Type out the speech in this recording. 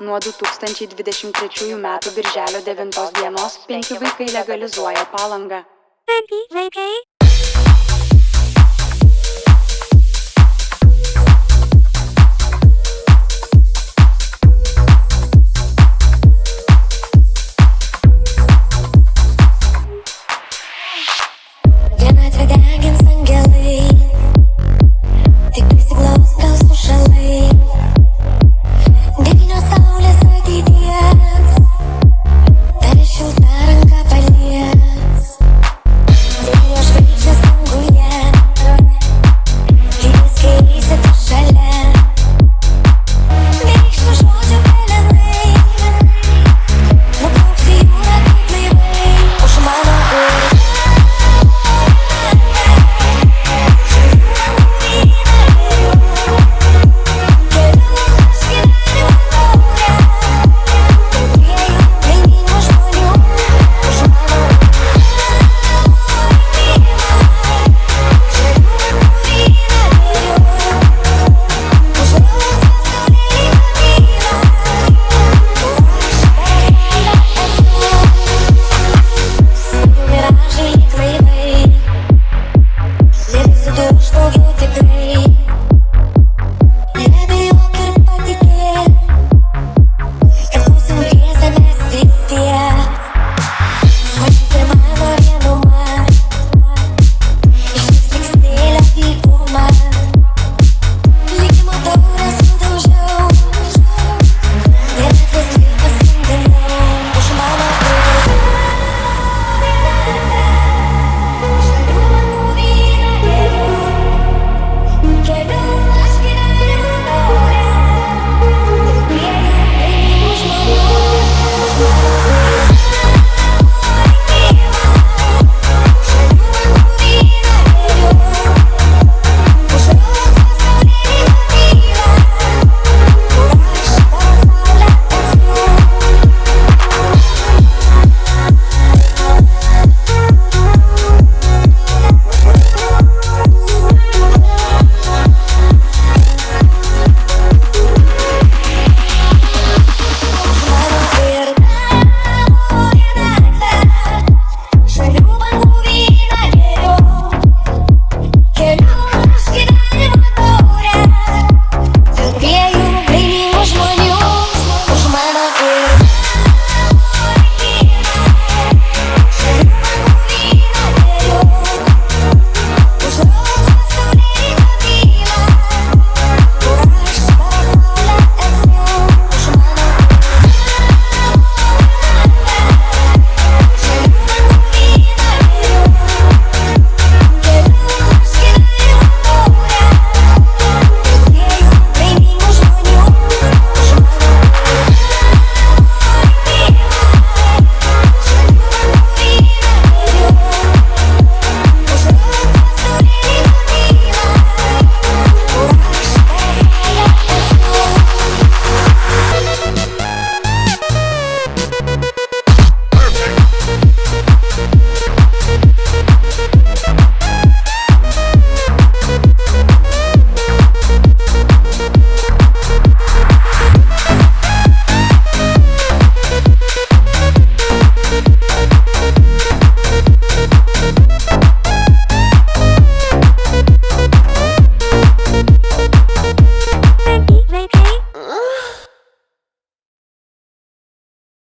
Nuo 2023 m. birželio 9 dienos penki vaikai legalizuoja palangą. Penki vaikai